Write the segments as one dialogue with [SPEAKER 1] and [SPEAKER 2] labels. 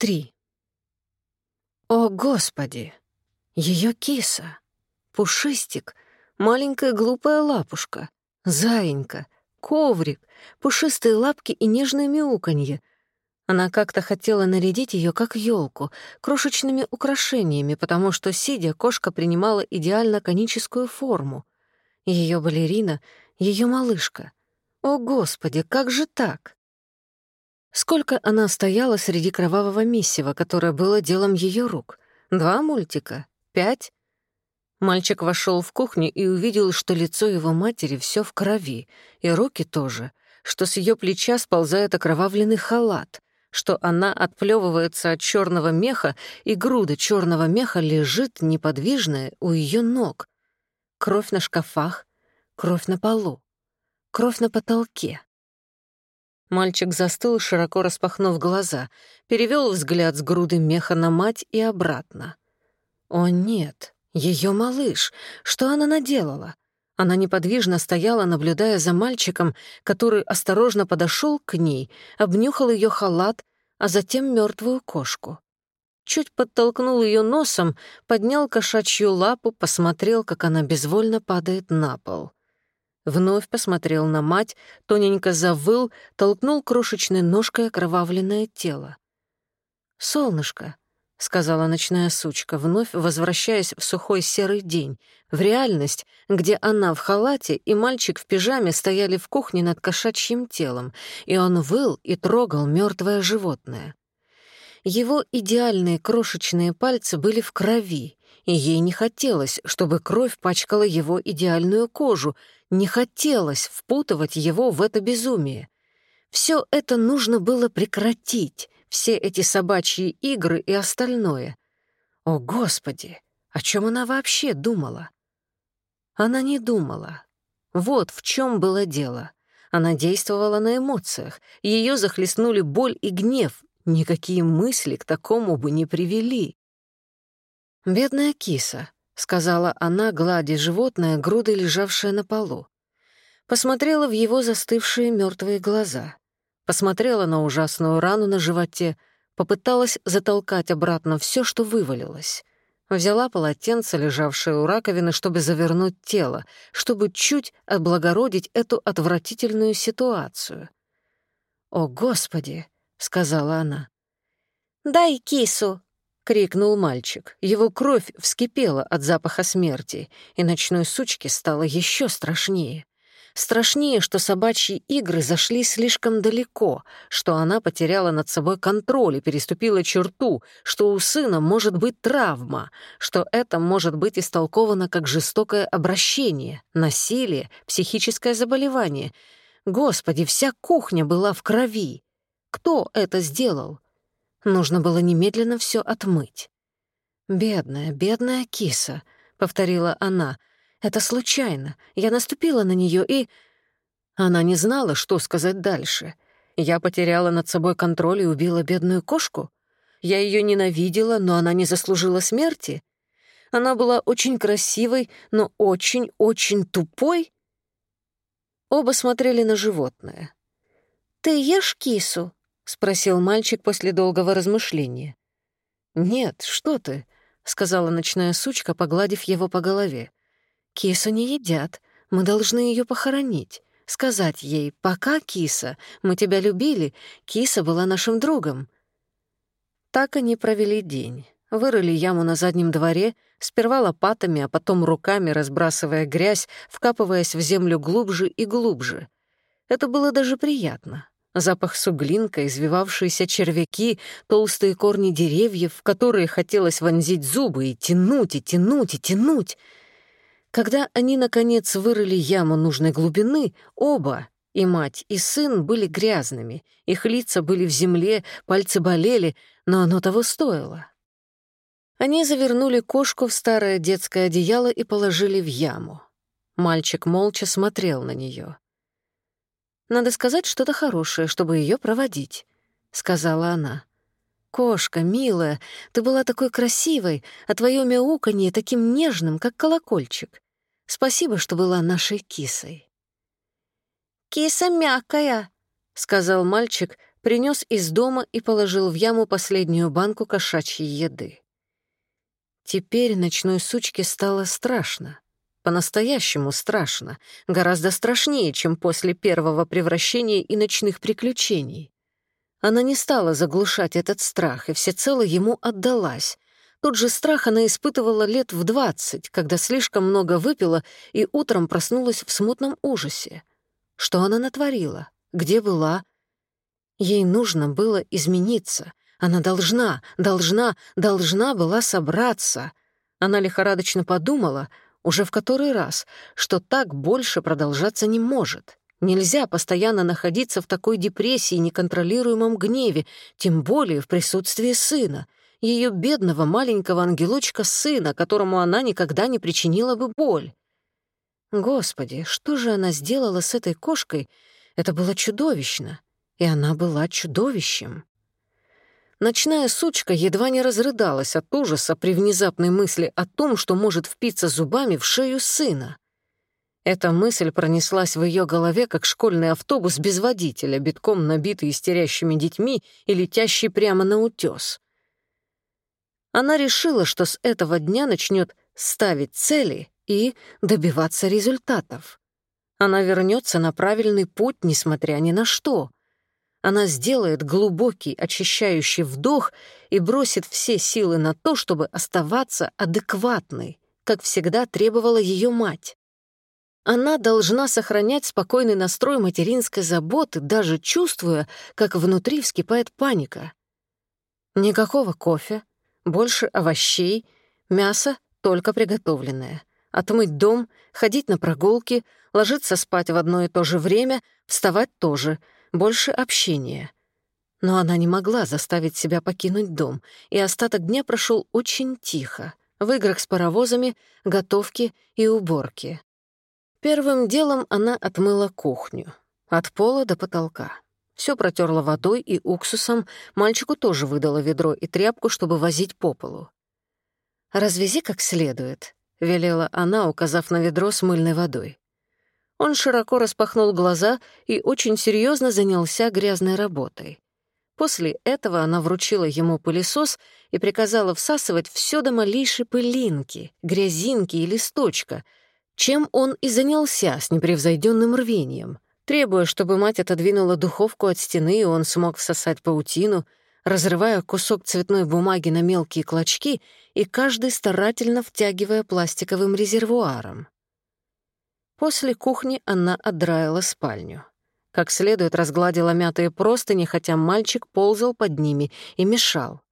[SPEAKER 1] Три. О, Господи! Ее киса! Пушистик, маленькая глупая лапушка, заинька, коврик, пушистые лапки и нежное мяуканье. Она как-то хотела нарядить ее как елку, крошечными украшениями, потому что, сидя, кошка принимала идеально коническую форму. Ее балерина, ее малышка. О, Господи, как же так? Сколько она стояла среди кровавого месива, которое было делом ее рук? Два мультика? Пять? Мальчик вошел в кухню и увидел, что лицо его матери все в крови, и руки тоже, что с ее плеча сползает окровавленный халат, что она отплевывается от черного меха, и груда черного меха лежит неподвижная у ее ног. Кровь на шкафах, кровь на полу, кровь на потолке. Мальчик застыл, широко распахнув глаза, перевел взгляд с груды меха на мать и обратно. О нет, ее малыш, что она наделала? Она неподвижно стояла, наблюдая за мальчиком, который осторожно подошел к ней, обнюхал ее халат, а затем мертвую кошку. Чуть подтолкнул ее носом, поднял кошачью лапу, посмотрел, как она безвольно падает на пол. Вновь посмотрел на мать, тоненько завыл, толкнул крошечной ножкой окровавленное тело. «Солнышко», — сказала ночная сучка, вновь возвращаясь в сухой серый день, в реальность, где она в халате и мальчик в пижаме стояли в кухне над кошачьим телом, и он выл и трогал мертвое животное. Его идеальные крошечные пальцы были в крови, и ей не хотелось, чтобы кровь пачкала его идеальную кожу, не хотелось впутывать его в это безумие. Все это нужно было прекратить, все эти собачьи игры и остальное. О, Господи, о чем она вообще думала? Она не думала. Вот в чем было дело. Она действовала на эмоциях, ее захлестнули боль и гнев, никакие мысли к такому бы не привели. «Бедная киса», — сказала она, гладя животное, грудой лежавшее на полу. Посмотрела в его застывшие мертвые глаза. Посмотрела на ужасную рану на животе, попыталась затолкать обратно все, что вывалилось. Взяла полотенце, лежавшее у раковины, чтобы завернуть тело, чтобы чуть облагородить эту отвратительную ситуацию. «О, Господи!» — сказала она.
[SPEAKER 2] «Дай кису!»
[SPEAKER 1] — крикнул мальчик. Его кровь вскипела от запаха смерти, и ночной сучке стало еще страшнее. Страшнее, что собачьи игры зашли слишком далеко, что она потеряла над собой контроль и переступила черту, что у сына может быть травма, что это может быть истолковано как жестокое обращение, насилие, психическое заболевание. Господи, вся кухня была в крови. Кто это сделал? Нужно было немедленно все отмыть. «Бедная, бедная киса», — повторила она. «Это случайно. Я наступила на нее и...» Она не знала, что сказать дальше. Я потеряла над собой контроль и убила бедную кошку? Я ее ненавидела, но она не заслужила смерти? Она была очень красивой, но очень-очень тупой? Оба смотрели на животное.
[SPEAKER 2] «Ты ешь кису?» — спросил мальчик после долгого размышления.
[SPEAKER 1] «Нет, что ты», — сказала ночная сучка, погладив его по голове. «Кису не едят, мы должны ее похоронить. Сказать ей, пока, киса, мы тебя любили, киса была нашим другом». Так они провели день. Вырыли яму на заднем дворе, сперва лопатами, а потом руками разбрасывая грязь, вкапываясь в землю глубже и глубже. Это было даже приятно. Запах суглинка, извивавшиеся червяки, толстые корни деревьев, в которые хотелось вонзить зубы и тянуть, и тянуть, и тянуть. Когда они, наконец, вырыли яму нужной глубины, оба, и мать, и сын, были грязными, их лица были в земле, пальцы болели, но оно того стоило. Они завернули кошку в старое детское одеяло и положили в яму. Мальчик молча смотрел на нее. Надо сказать что-то хорошее, чтобы ее проводить», — сказала она. «Кошка, милая, ты была такой красивой, а твое мяуканье таким нежным, как колокольчик. Спасибо, что была нашей кисой».
[SPEAKER 2] «Киса мягкая», — сказал мальчик,
[SPEAKER 1] принес из дома и положил в яму последнюю банку кошачьей еды. Теперь ночной сучке стало страшно. По-настоящему страшно. Гораздо страшнее, чем после первого превращения и ночных приключений. Она не стала заглушать этот страх и всецело ему отдалась. Тот же страх она испытывала лет в двадцать, когда слишком много выпила и утром проснулась в смутном ужасе. Что она натворила? Где была? Ей нужно было измениться. Она должна, должна, должна была собраться. Она лихорадочно подумала, уже в который раз, что так больше продолжаться не может. Нельзя постоянно находиться в такой депрессии и неконтролируемом гневе, тем более в присутствии сына, ее бедного маленького ангелочка сына, которому она никогда не причинила бы боль. Господи, что же она сделала с этой кошкой? Это было чудовищно, и она была чудовищем. Ночная сучка едва не разрыдалась от ужаса при внезапной мысли о том, что может впиться зубами в шею сына. Эта мысль пронеслась в ее голове, как школьный автобус без водителя, битком набитый истерящими детьми и летящий прямо на утес. Она решила, что с этого дня начнет ставить цели и добиваться результатов. Она вернется на правильный путь, несмотря ни на что — она сделает глубокий очищающий вдох и бросит все силы на то, чтобы оставаться адекватной, как всегда требовала ее мать. Она должна сохранять спокойный настрой материнской заботы, даже чувствуя, как внутри вскипает паника. Никакого кофе, больше овощей, мясо только приготовленное. Отмыть дом, ходить на прогулки, ложиться спать в одно и то же время, вставать тоже — больше общения. Но она не могла заставить себя покинуть дом, и остаток дня прошел очень тихо, в играх с паровозами, готовке и уборке. Первым делом она отмыла кухню, от пола до потолка. Все протерла водой и уксусом, мальчику тоже выдала ведро и тряпку, чтобы возить по полу. «Развези как следует», — велела она, указав на ведро с мыльной водой. Он широко распахнул глаза и очень серьезно занялся грязной работой. После этого она вручила ему пылесос и приказала всасывать все до малейшей пылинки, грязинки и листочка, чем он и занялся с непревзойденным рвением, требуя, чтобы мать отодвинула духовку от стены, и он смог всосать паутину, разрывая кусок цветной бумаги на мелкие клочки и каждый старательно втягивая пластиковым резервуаром. После кухни она отдраила спальню. Как следует разгладила мятые простыни, хотя мальчик ползал под ними и мешал.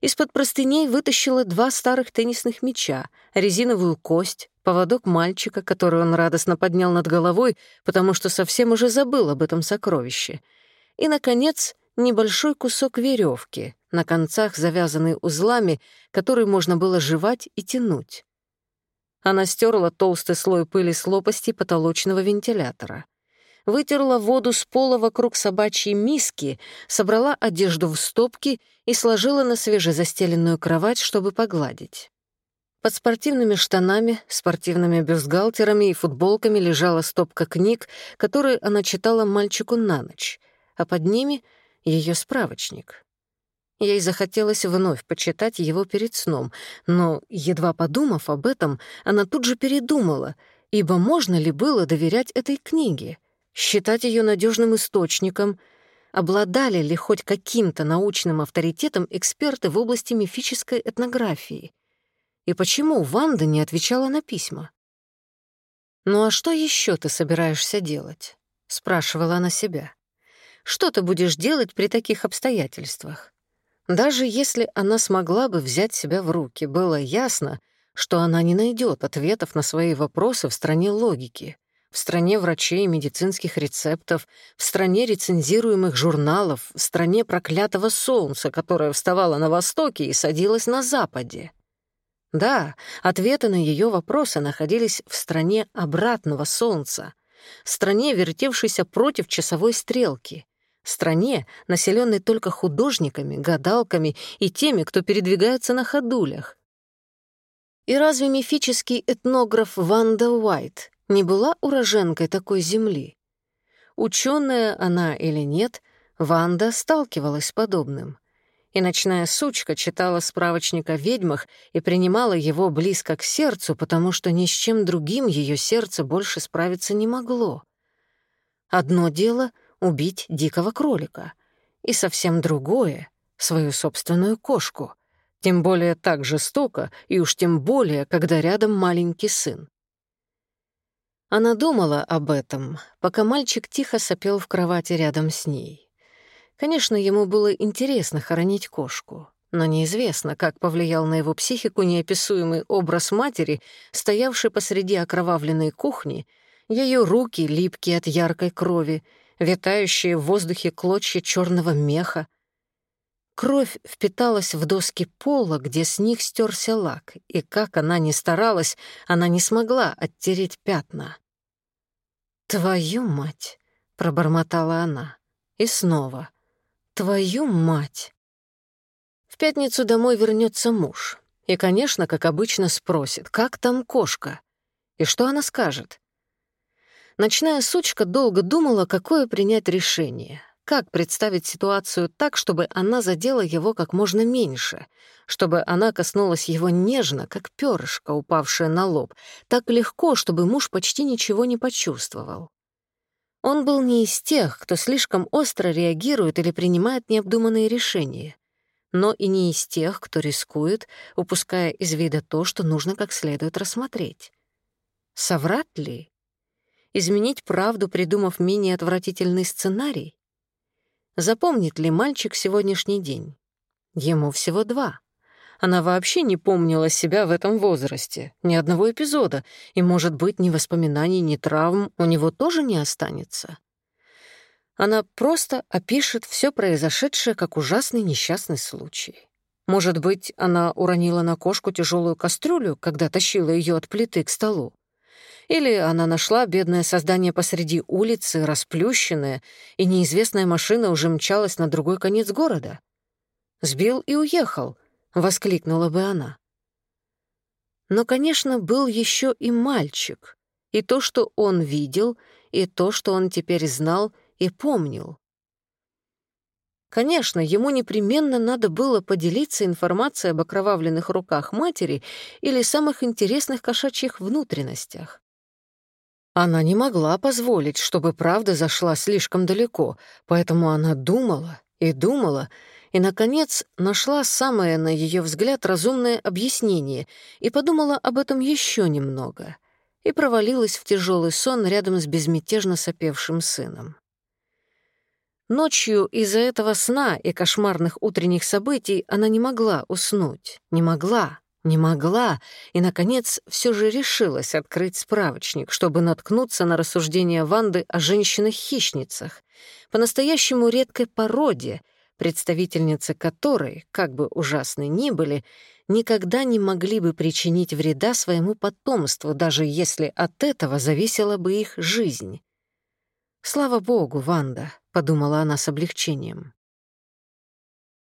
[SPEAKER 1] Из-под простыней вытащила два старых теннисных мяча, резиновую кость, поводок мальчика, который он радостно поднял над головой, потому что совсем уже забыл об этом сокровище. И, наконец, небольшой кусок веревки, на концах завязанный узлами, который можно было жевать и тянуть. Она стерла толстый слой пыли с лопасти потолочного вентилятора. Вытерла воду с пола вокруг собачьей миски, собрала одежду в стопки и сложила на свежезастеленную кровать, чтобы погладить. Под спортивными штанами, спортивными бюстгальтерами и футболками лежала стопка книг, которые она читала мальчику на ночь, а под ними — ее справочник. Ей захотелось вновь почитать его перед сном, но, едва подумав об этом, она тут же передумала, ибо можно ли было доверять этой книге, считать ее надежным источником, обладали ли хоть каким-то научным авторитетом эксперты в области мифической этнографии. И почему Ванда не отвечала на письма? «Ну а что еще ты собираешься делать?» — спрашивала она себя. «Что ты будешь делать при таких обстоятельствах? Даже если она смогла бы взять себя в руки, было ясно, что она не найдет ответов на свои вопросы в стране логики, в стране врачей и медицинских рецептов, в стране рецензируемых журналов, в стране проклятого солнца, которое вставало на востоке и садилось на западе. Да, ответы на ее вопросы находились в стране обратного солнца, стране, вертевшейся против часовой стрелки, стране, населенной только художниками, гадалками и теми, кто передвигается на ходулях. И разве мифический этнограф Ванда Уайт не была уроженкой такой земли? Ученая она или нет, Ванда сталкивалась с подобным. И ночная сучка читала справочник о ведьмах и принимала его близко к сердцу, потому что ни с чем другим ее сердце больше справиться не могло. Одно дело — убить дикого кролика, и совсем другое — свою собственную кошку. Тем более так жестоко, и уж тем более, когда рядом маленький сын. Она думала об этом, пока мальчик тихо сопел в кровати рядом с ней. Конечно, ему было интересно хоронить кошку, но неизвестно, как повлиял на его психику неописуемый образ матери, стоявший посреди окровавленной кухни, ее руки, липкие от яркой крови, витающие в воздухе клочья черного меха. Кровь впиталась в доски пола, где с них стерся лак, и как она ни старалась, она не смогла оттереть пятна. «Твою мать!» — пробормотала она. И снова. «Твою мать!» В пятницу домой вернется муж. И, конечно, как обычно, спросит, как там кошка? И что она скажет? Ночная сучка долго думала, какое принять решение, как представить ситуацию так, чтобы она задела его как можно меньше, чтобы она коснулась его нежно, как перышко, упавшее на лоб, так легко, чтобы муж почти ничего не почувствовал. Он был не из тех, кто слишком остро реагирует или принимает необдуманные решения, но и не из тех, кто рискует, упуская из вида то, что нужно как следует рассмотреть. Соврат ли? Изменить правду, придумав менее отвратительный сценарий? Запомнит ли мальчик сегодняшний день? Ему всего два. Она вообще не помнила себя в этом возрасте, ни одного эпизода, и, может быть, ни воспоминаний, ни травм у него тоже не останется. Она просто опишет все произошедшее как ужасный несчастный случай. Может быть, она уронила на кошку тяжелую кастрюлю, когда тащила ее от плиты к столу. Или она нашла бедное создание посреди улицы, расплющенное, и неизвестная машина уже мчалась на другой конец города. «Сбил и уехал», — воскликнула бы она. Но, конечно, был еще и мальчик, и то, что он видел, и то, что он теперь знал и помнил. Конечно, ему непременно надо было поделиться информацией об окровавленных руках матери или самых интересных кошачьих внутренностях. Она не могла позволить, чтобы правда зашла слишком далеко, поэтому она думала и думала, и, наконец, нашла самое, на ее взгляд, разумное объяснение и подумала об этом еще немного и провалилась в тяжелый сон рядом с безмятежно сопевшим сыном. Ночью из-за этого сна и кошмарных утренних событий она не могла уснуть, не могла, не могла, и, наконец, все же решилась открыть справочник, чтобы наткнуться на рассуждения Ванды о женщинах-хищницах, по-настоящему редкой породе, представительницы которой, как бы ужасны ни были, никогда не могли бы причинить вреда своему потомству, даже если от этого зависела бы их жизнь. «Слава богу, Ванда», — подумала она с облегчением.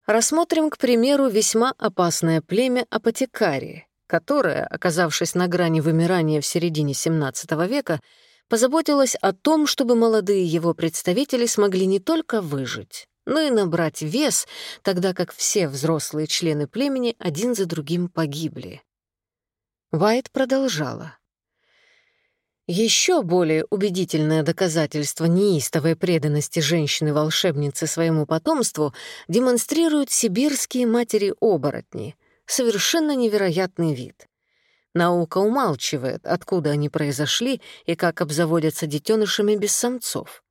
[SPEAKER 1] Рассмотрим, к примеру, весьма опасное племя апотекарии, которое, оказавшись на грани вымирания в середине XVII века, позаботилось о том, чтобы молодые его представители смогли не только выжить, но и набрать вес, тогда как все взрослые члены племени один за другим погибли. Вайт продолжала. Еще более убедительное доказательство неистовой преданности женщины-волшебницы своему потомству демонстрируют сибирские матери-оборотни. Совершенно невероятный вид. Наука умалчивает, откуда они произошли и как обзаводятся детенышами без самцов.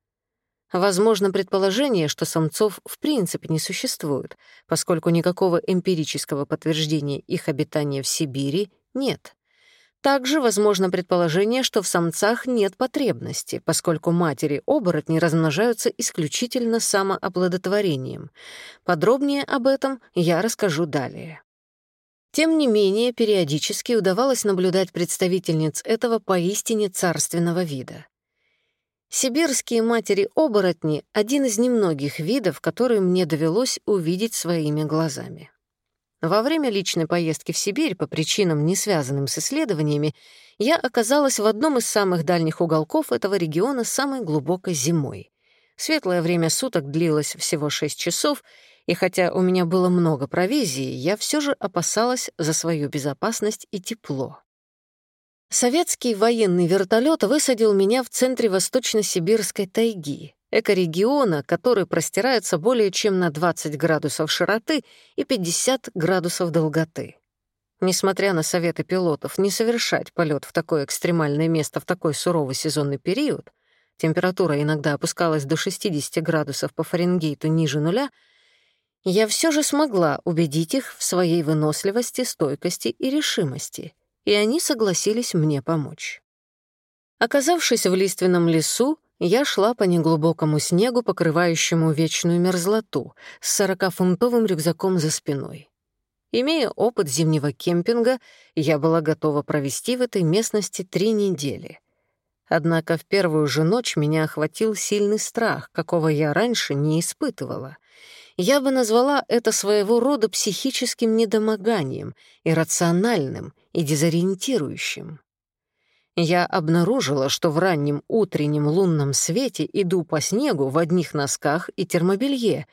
[SPEAKER 1] Возможно предположение, что самцов в принципе не существует, поскольку никакого эмпирического подтверждения их обитания в Сибири нет. Также возможно предположение, что в самцах нет потребности, поскольку матери-оборотни размножаются исключительно самооплодотворением. Подробнее об этом я расскажу далее. Тем не менее, периодически удавалось наблюдать представительниц этого поистине царственного вида. Сибирские матери-оборотни — один из немногих видов, которые мне довелось увидеть своими глазами. Во время личной поездки в Сибирь по причинам, не связанным с исследованиями, я оказалась в одном из самых дальних уголков этого региона самой глубокой зимой. Светлое время суток длилось всего шесть часов, и хотя у меня было много провизии, я все же опасалась за свою безопасность и тепло. Советский военный вертолет высадил меня в центре восточно-сибирской тайги, экорегиона, который простирается более чем на 20 градусов широты и 50 градусов долготы. Несмотря на советы пилотов не совершать полет в такое экстремальное место в такой суровый сезонный период, температура иногда опускалась до 60 градусов по Фаренгейту ниже нуля, я все же смогла убедить их в своей выносливости, стойкости и решимости, и они согласились мне помочь. Оказавшись в лиственном лесу, я шла по неглубокому снегу, покрывающему вечную мерзлоту, с сорокафунтовым рюкзаком за спиной. Имея опыт зимнего кемпинга, я была готова провести в этой местности три недели. Однако в первую же ночь меня охватил сильный страх, какого я раньше не испытывала. Я бы назвала это своего рода психическим недомоганием, иррациональным и дезориентирующим. Я обнаружила, что в раннем утреннем лунном свете иду по снегу в одних носках и термобелье.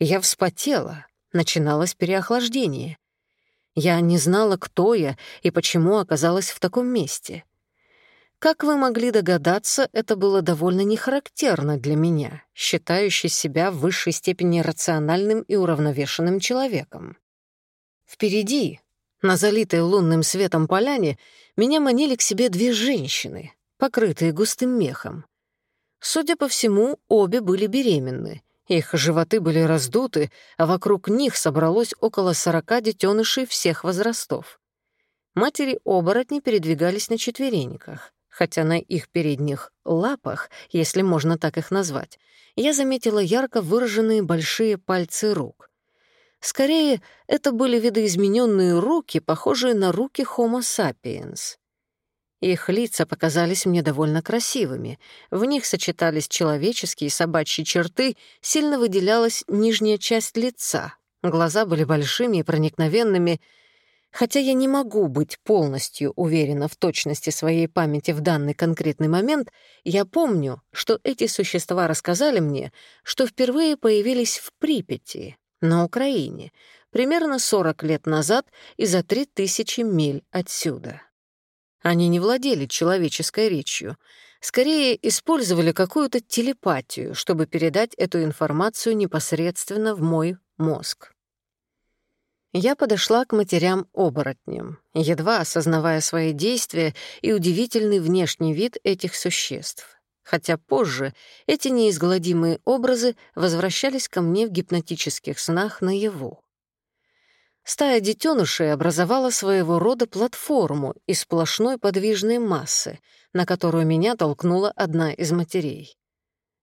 [SPEAKER 1] Я вспотела, начиналось переохлаждение. Я не знала, кто я и почему оказалась в таком месте. Как вы могли догадаться, это было довольно нехарактерно для меня, считающей себя в высшей степени рациональным и уравновешенным человеком. Впереди, на залитой лунным светом поляне, меня манили к себе две женщины, покрытые густым мехом. Судя по всему, обе были беременны, их животы были раздуты, а вокруг них собралось около сорока детенышей всех возрастов. Матери-оборотни передвигались на четвереньках, хотя на их передних лапах, если можно так их назвать, я заметила ярко выраженные большие пальцы рук. Скорее, это были видоизмененные руки, похожие на руки Homo sapiens. Их лица показались мне довольно красивыми. В них сочетались человеческие и собачьи черты, сильно выделялась нижняя часть лица. Глаза были большими и проникновенными. Хотя я не могу быть полностью уверена в точности своей памяти в данный конкретный момент, я помню, что эти существа рассказали мне, что впервые появились в Припяти, на Украине, примерно 40 лет назад и за 3000 миль отсюда. Они не владели человеческой речью, скорее использовали какую-то телепатию, чтобы передать эту информацию непосредственно в мой мозг. Я подошла к матерям-оборотням, едва осознавая свои действия и удивительный внешний вид этих существ. Хотя позже эти неизгладимые образы возвращались ко мне в гипнотических снах наяву. Стая детенышей образовала своего рода платформу из сплошной подвижной массы, на которую меня толкнула одна из матерей.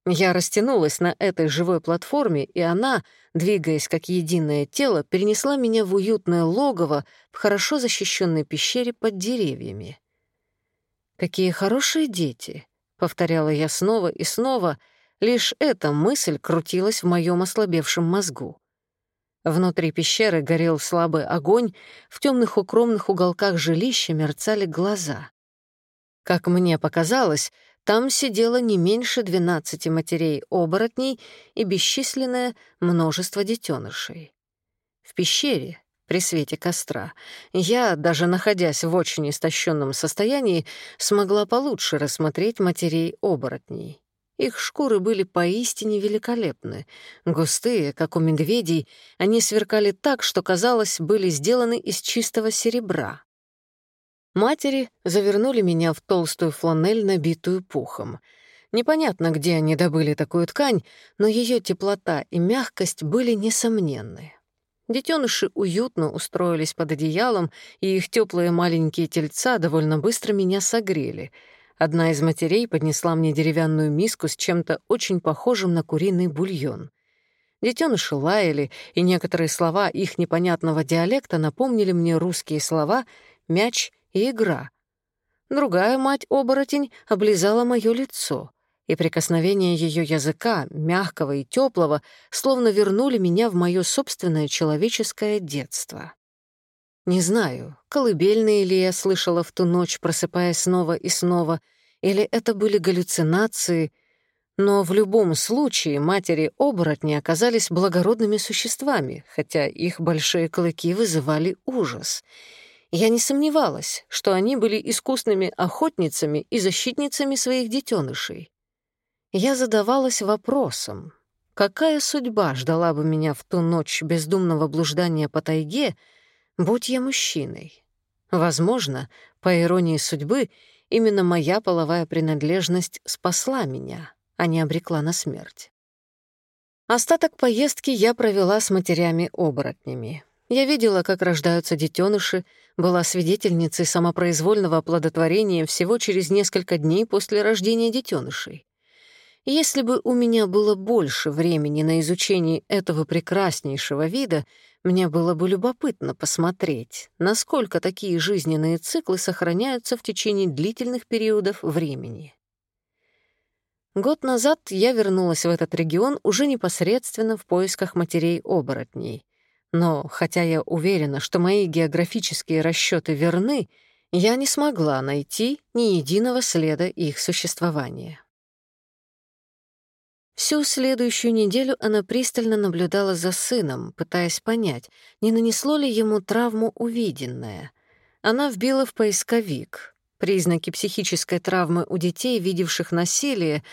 [SPEAKER 1] Я растянулась на этой живой платформе, и она, двигаясь как единое тело, перенесла меня в уютное логово в хорошо защищенной пещере под деревьями. «Какие хорошие дети!» — повторяла я снова и снова, лишь эта мысль крутилась в моем ослабевшем мозгу. Внутри пещеры горел слабый огонь, в темных укромных уголках жилища мерцали глаза. Как мне показалось, там сидело не меньше двенадцати матерей-оборотней и бесчисленное множество детенышей. В пещере, при свете костра, я, даже находясь в очень истощенном состоянии, смогла получше рассмотреть матерей-оборотней. Их шкуры были поистине великолепны. Густые, как у медведей, они сверкали так, что, казалось, были сделаны из чистого серебра. Матери завернули меня в толстую фланель, набитую пухом. Непонятно, где они добыли такую ткань, но ее теплота и мягкость были несомненны. Детеныши уютно устроились под одеялом, и их теплые маленькие тельца довольно быстро меня согрели — Одна из матерей поднесла мне деревянную миску с чем-то очень похожим на куриный бульон. Детеныши лаяли, и некоторые слова их непонятного диалекта напомнили мне русские слова «мяч» и «игра». Другая мать-оборотень облизала мое лицо, и прикосновение ее языка, мягкого и теплого, словно вернули меня в мое собственное человеческое детство. Не знаю, колыбельные ли я слышала в ту ночь, просыпаясь снова и снова, или это были галлюцинации, Но в любом случае матери-оборотни оказались благородными существами, хотя их большие клыки вызывали ужас. Я не сомневалась, что они были искусными охотницами и защитницами своих детенышей. Я задавалась вопросом, какая судьба ждала бы меня в ту ночь бездумного блуждания по тайге, будь я мужчиной. Возможно, по иронии судьбы, именно моя половая принадлежность спасла меня, а не обрекла на смерть. Остаток поездки я провела с матерями-оборотнями. Я видела, как рождаются детеныши, была свидетельницей самопроизвольного оплодотворения всего через несколько дней после рождения детенышей. Если бы у меня было больше времени на изучение этого прекраснейшего вида, мне было бы любопытно посмотреть, насколько такие жизненные циклы сохраняются в течение длительных периодов времени. Год назад я вернулась в этот регион уже непосредственно в поисках матерей-оборотней. Но, хотя я уверена, что мои географические расчеты верны, я не смогла найти ни единого следа их существования. Всю следующую неделю она пристально наблюдала за сыном, пытаясь понять, не нанесло ли ему травму увиденное. Она вбила в поисковик признаки психической травмы у детей, видевших насилие,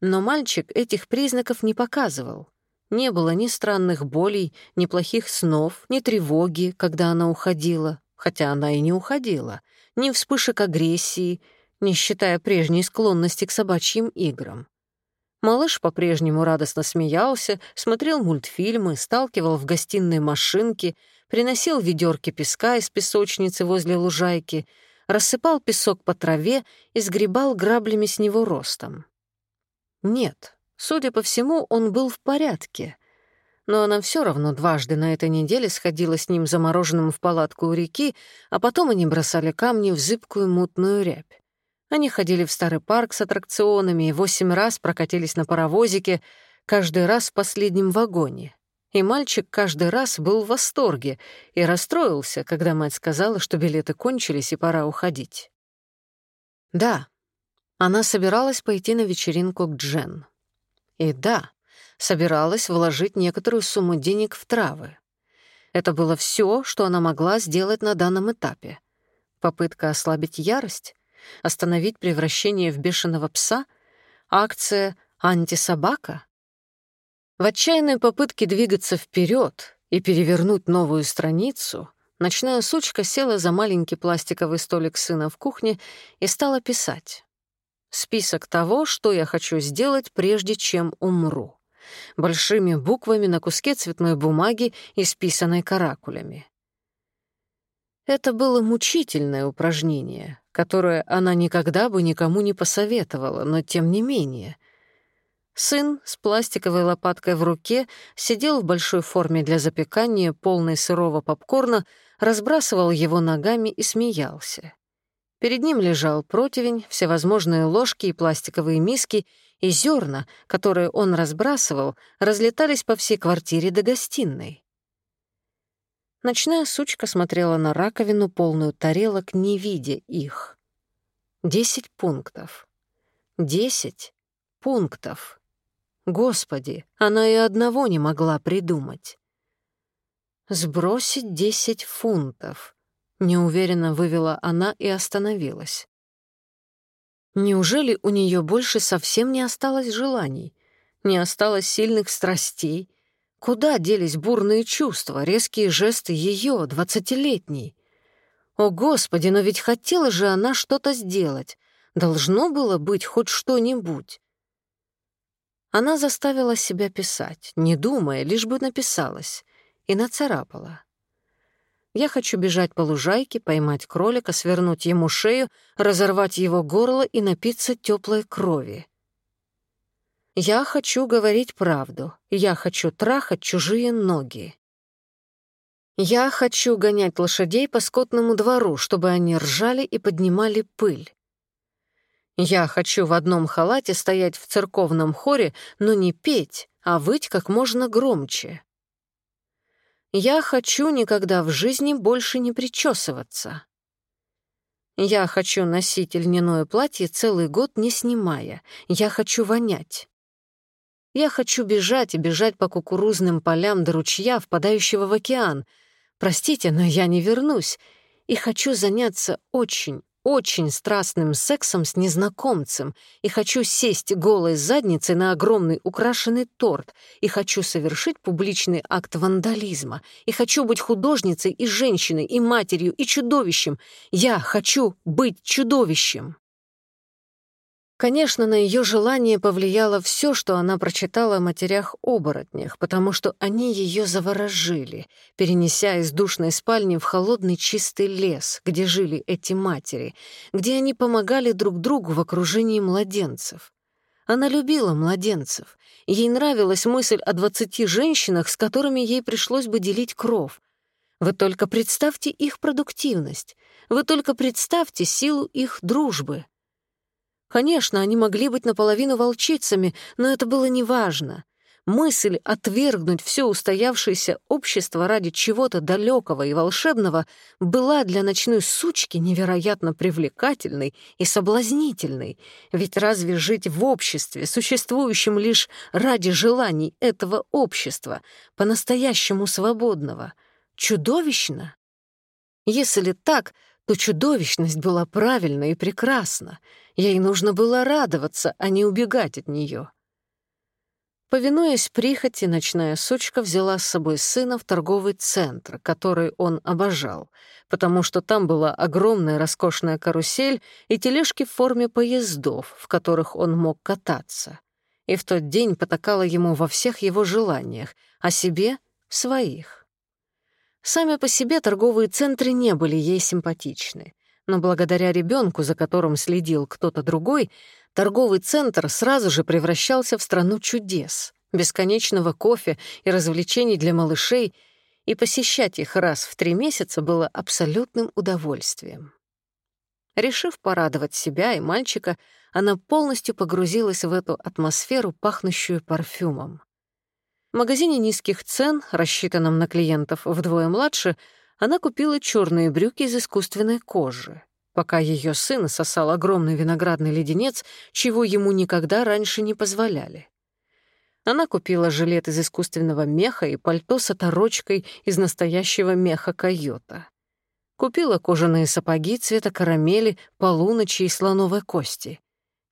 [SPEAKER 1] но мальчик этих признаков не показывал. Не было ни странных болей, ни плохих снов, ни тревоги, когда она уходила, хотя она и не уходила, ни вспышек агрессии, не считая прежней склонности к собачьим играм. Малыш по-прежнему радостно смеялся, смотрел мультфильмы, сталкивал в гостиной машинки, приносил ведерки песка из песочницы возле лужайки, рассыпал песок по траве и сгребал граблями с него ростом. Нет, судя по всему, он был в порядке. Но она все равно дважды на этой неделе сходила с ним замороженным в палатку у реки, а потом они бросали камни в зыбкую мутную рябь. Они ходили в старый парк с аттракционами и восемь раз прокатились на паровозике, каждый раз в последнем вагоне. И мальчик каждый раз был в восторге и расстроился, когда мать сказала, что билеты кончились и пора уходить. Да, она собиралась пойти на вечеринку к Джен. И да, собиралась вложить некоторую сумму денег в травы. Это было все, что она могла сделать на данном этапе. Попытка ослабить ярость, Остановить превращение в бешеного пса? Акция «Антисобака»? В отчаянной попытке двигаться вперед и перевернуть новую страницу, ночная сучка села за маленький пластиковый столик сына в кухне и стала писать. Список того, что я хочу сделать, прежде чем умру. Большими буквами на куске цветной бумаги, исписанной каракулями. Это было мучительное упражнение, которое она никогда бы никому не посоветовала, но тем не менее. Сын с пластиковой лопаткой в руке сидел в большой форме для запекания, полной сырого попкорна, разбрасывал его ногами и смеялся. Перед ним лежал противень, всевозможные ложки и пластиковые миски, и зерна, которые он разбрасывал, разлетались по всей квартире до гостиной. Ночная сучка смотрела на раковину, полную тарелок, не видя их. Десять пунктов. Десять пунктов. Господи, она и одного не могла придумать. «Сбросить десять фунтов», — неуверенно вывела она и остановилась. Неужели у нее больше совсем не осталось желаний, не осталось сильных страстей, Куда делись бурные чувства, резкие жесты ее, двадцатилетней? О, Господи, но ведь хотела же она что-то сделать. Должно было быть хоть что-нибудь. Она заставила себя писать, не думая, лишь бы написалась, и нацарапала. Я хочу бежать по лужайке, поймать кролика, свернуть ему шею, разорвать его горло и напиться теплой крови. Я хочу говорить правду. Я хочу трахать чужие ноги. Я хочу гонять лошадей по скотному двору, чтобы они ржали и поднимали пыль. Я хочу в одном халате стоять в церковном хоре, но не петь, а выть как можно громче. Я хочу никогда в жизни больше не причесываться. Я хочу носить льняное платье целый год, не снимая. Я хочу вонять. Я хочу бежать и бежать по кукурузным полям до ручья, впадающего в океан. Простите, но я не вернусь. И хочу заняться очень, очень страстным сексом с незнакомцем, и хочу сесть голой задницей на огромный украшенный торт, и хочу совершить публичный акт вандализма, и хочу быть художницей и женщиной, и матерью, и чудовищем. Я хочу быть чудовищем. Конечно, на ее желание повлияло все, что она прочитала о матерях-оборотнях, потому что они ее заворожили, перенеся из душной спальни в холодный чистый лес, где жили эти матери, где они помогали друг другу в окружении младенцев. Она любила младенцев. Ей нравилась мысль о двадцати женщинах, с которыми ей пришлось бы делить кров. Вы только представьте их продуктивность. Вы только представьте силу их дружбы. Конечно, они могли быть наполовину волчицами, но это было неважно. Мысль отвергнуть все устоявшееся общество ради чего-то далекого и волшебного была для ночной сучки невероятно привлекательной и соблазнительной. Ведь разве жить в обществе, существующем лишь ради желаний этого общества, по-настоящему свободного, чудовищно? Если так, то чудовищность была правильна и прекрасна. Ей нужно было радоваться, а не убегать от нее. Повинуясь прихоти, ночная сучка взяла с собой сына в торговый центр, который он обожал, потому что там была огромная роскошная карусель и тележки в форме поездов, в которых он мог кататься. И в тот день потакала ему во всех его желаниях, а себе — своих. Сами по себе торговые центры не были ей симпатичны. Но благодаря ребенку, за которым следил кто-то другой, торговый центр сразу же превращался в страну чудес, бесконечного кофе и развлечений для малышей, и посещать их раз в три месяца было абсолютным удовольствием. Решив порадовать себя и мальчика, она полностью погрузилась в эту атмосферу, пахнущую парфюмом. Магазине низких цен, рассчитанном на клиентов вдвое младше, она купила черные брюки из искусственной кожи, пока ее сын сосал огромный виноградный леденец, чего ему никогда раньше не позволяли. Она купила жилет из искусственного меха и пальто с оторочкой из настоящего меха койота. Купила кожаные сапоги цвета карамели, полуночи и слоновой кости,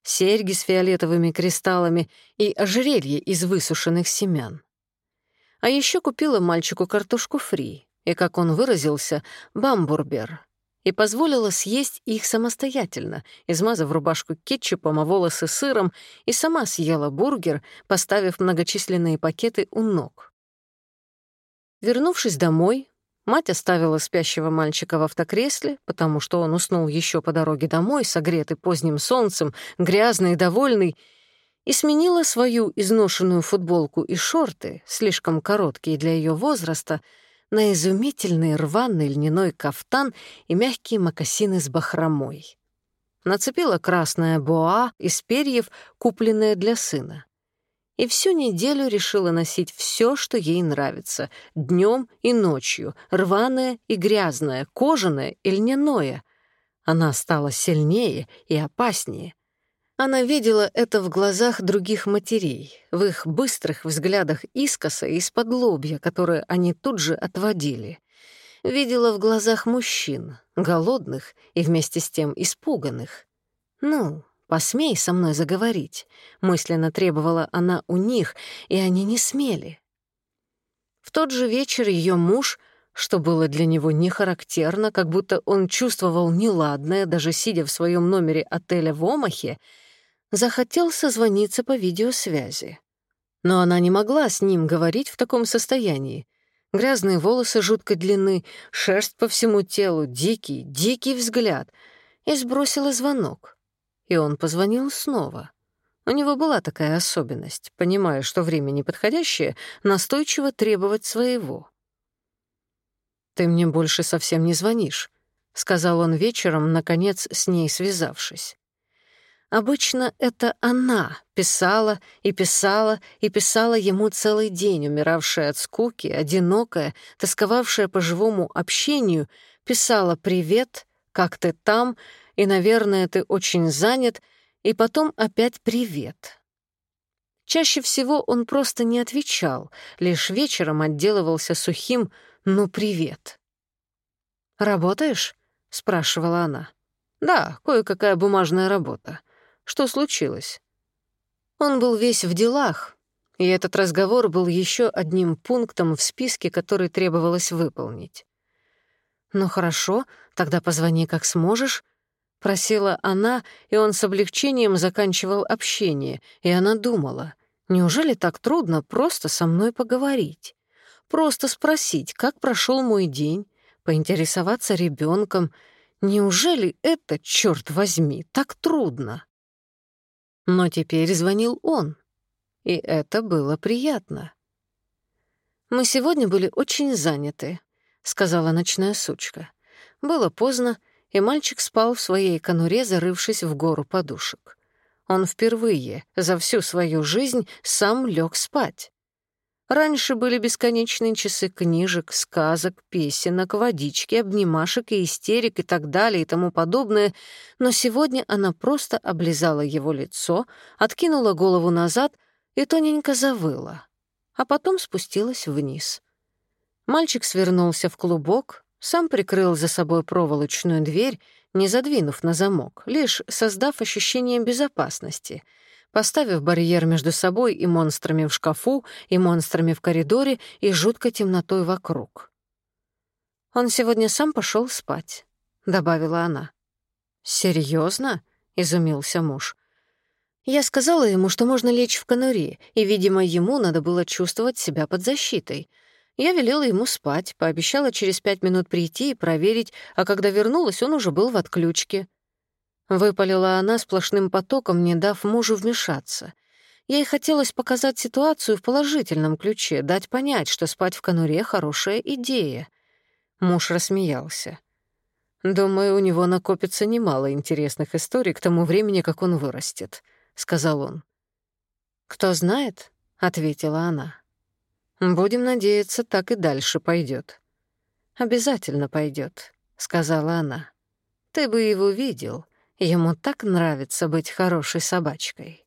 [SPEAKER 1] серьги с фиолетовыми кристаллами и ожерелье из высушенных семян. А еще купила мальчику картошку фри и, как он выразился, бамбурбер, и позволила съесть их самостоятельно, измазав рубашку кетчупом, а волосы сыром, и сама съела бургер, поставив многочисленные пакеты у ног. Вернувшись домой, мать оставила спящего мальчика в автокресле, потому что он уснул еще по дороге домой, согретый поздним солнцем, грязный и довольный, и сменила свою изношенную футболку и шорты, слишком короткие для ее возраста, на изумительный рваный льняной кафтан и мягкие мокасины с бахромой. Нацепила красное боа из перьев, купленное для сына. И всю неделю решила носить все, что ей нравится, днем и ночью, рваное и грязное, кожаное и льняное. Она стала сильнее и опаснее — она видела это в глазах других матерей, в их быстрых взглядах искоса и из-под лобья, которые они тут же отводили. Видела в глазах мужчин, голодных и вместе с тем испуганных. «Ну, посмей со мной заговорить», — мысленно требовала она у них, и они не смели. В тот же вечер ее муж — что было для него не характерно, как будто он чувствовал неладное, даже сидя в своем номере отеля в Омахе, захотел созвониться по видеосвязи. Но она не могла с ним говорить в таком состоянии. Грязные волосы жуткой длины, шерсть по всему телу, дикий, дикий взгляд. И сбросила звонок. И он позвонил снова. У него была такая особенность, понимая, что время неподходящее, настойчиво требовать своего. «Ты мне больше совсем не звонишь», — сказал он вечером, наконец, с ней связавшись. Обычно это она писала и писала и писала ему целый день, умиравшая от скуки, одинокая, тосковавшая по живому общению, писала «Привет», «Как ты там?» и, наверное, ты очень занят, и потом опять «Привет». Чаще всего он просто не отвечал, лишь вечером отделывался сухим «ну, привет». «Работаешь?» — спрашивала она. «Да, кое-какая бумажная работа. Что случилось?» Он был весь в делах, и этот разговор был еще одним пунктом в списке, который требовалось выполнить. «Ну хорошо, тогда позвони как сможешь», — просила она, и он с облегчением заканчивал общение, и она думала, неужели так трудно просто со мной поговорить? Просто спросить, как прошел мой день, поинтересоваться ребенком. Неужели это, черт возьми, так трудно? Но теперь звонил он, и это было приятно. «Мы сегодня были очень заняты», — сказала ночная сучка. Было поздно, и мальчик спал в своей конуре, зарывшись в гору подушек. Он впервые за всю свою жизнь сам лег спать. Раньше были бесконечные часы книжек, сказок, песенок, водички, обнимашек и истерик и так далее и тому подобное, но сегодня она просто облизала его лицо, откинула голову назад и тоненько завыла, а потом спустилась вниз. Мальчик свернулся в клубок, сам прикрыл за собой проволочную дверь, не задвинув на замок, лишь создав ощущение безопасности — поставив барьер между собой и монстрами в шкафу, и монстрами в коридоре, и жуткой темнотой вокруг. «Он сегодня сам пошел спать», — добавила она. Серьезно? изумился муж. Я сказала ему, что можно лечь в конуре, и, видимо, ему надо было чувствовать себя под защитой. Я велела ему спать, пообещала через пять минут прийти и проверить, а когда вернулась, он уже был в отключке. Выпалила она сплошным потоком, не дав мужу вмешаться. Ей хотелось показать ситуацию в положительном ключе, дать понять, что спать в конуре — хорошая идея. Муж рассмеялся. «Думаю, у него накопится немало интересных историй к тому времени, как он вырастет», — сказал он. «Кто знает?» — ответила она. «Будем надеяться, так и дальше пойдет. «Обязательно пойдет, сказала она. «Ты бы его видел. Ему так нравится быть хорошей собачкой.